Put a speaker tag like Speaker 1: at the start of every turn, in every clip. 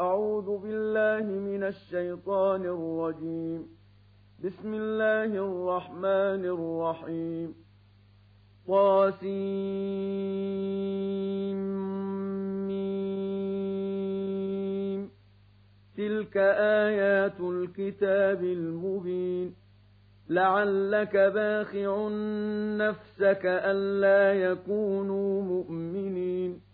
Speaker 1: أعوذ بالله من الشيطان الرجيم. بسم الله الرحمن الرحيم. طاسيم. تلك آيات الكتاب المبين. لعلك باخع نفسك ألا يكونوا مؤمنين.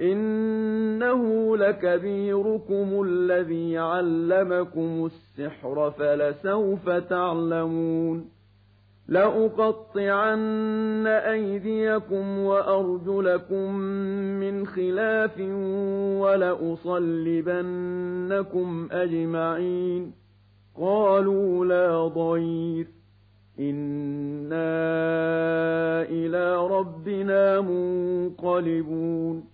Speaker 1: إنه لكبيركم الذي علمكم السحر فلسوف تعلمون لأقطعن أيديكم وأرجلكم من خلاف ولأصلبنكم أجمعين قالوا لا ضير إنا إلى ربنا منقلبون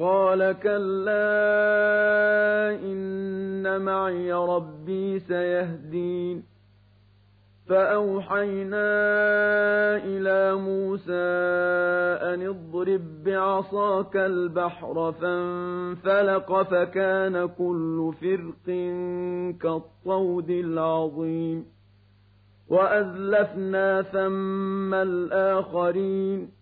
Speaker 1: قال كلا إن معي ربي سيهدين. فأوحينا إلى موسى أن اضرب بعصاك البحر فانفلق فكان كل فرق كالطود العظيم. وأزلفنا ثم الآخرين.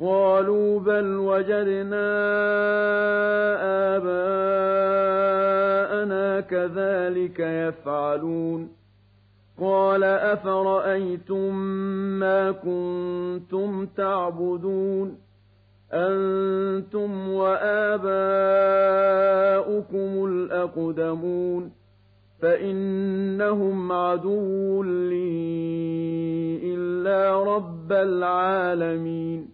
Speaker 1: قالوا بل وجدنا آباءنا كذلك يفعلون. قال أفرأيتم ما كنتم تعبدون؟ أنتم وآباؤكم الأقدمون. فإنهم عدو لي إلا رب العالمين.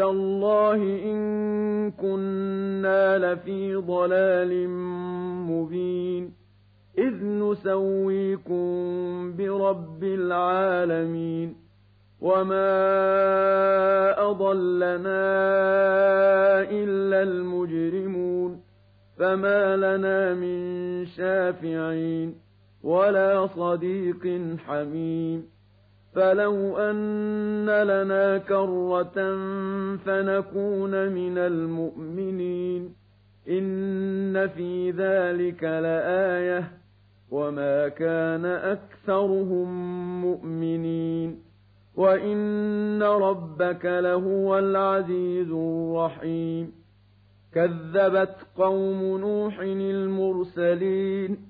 Speaker 1: تالله إن كنا لفي ضلال مبين إذ نسويكم برب العالمين وما أضلنا إلا المجرمون فما لنا من شافعين ولا صديق حميم فلو أن لنا كرة فنكون من المؤمنين إن في ذلك لآية وما كان أكثرهم مؤمنين وإن ربك لهو العزيز الرحيم كذبت قوم نوح المرسلين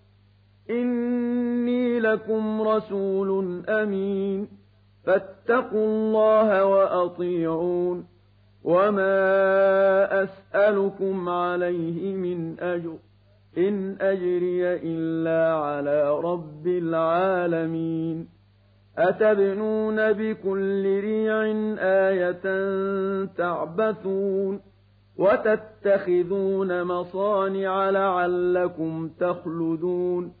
Speaker 1: إني لكم رسول أمين فاتقوا الله وأطيعون وما أسألكم عليه من أجر إن أجري إلا على رب العالمين أتبنون بكل ريع آية تعبثون وتتخذون مصانع لعلكم تخلدون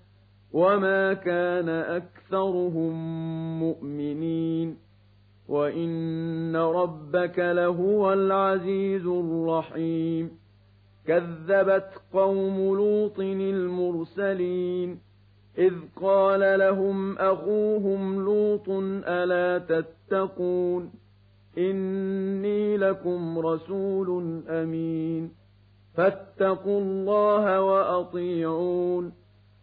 Speaker 1: وما كان أكثرهم مؤمنين وإن ربك لهو العزيز الرحيم كذبت قوم لوط المرسلين إذ قال لهم أخوهم لوط ألا تتقون إني لكم رسول أمين فاتقوا الله وأطيعون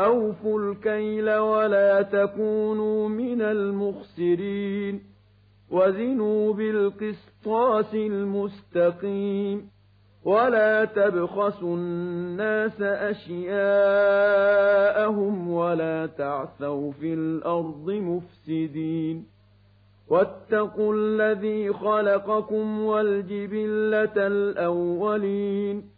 Speaker 1: أوفوا الكيل ولا تكونوا من المخسرين وزنوا بالقسطاس المستقيم ولا تبخسوا الناس أشياءهم ولا تعثوا في الأرض مفسدين واتقوا الذي خلقكم والجبلة الأولين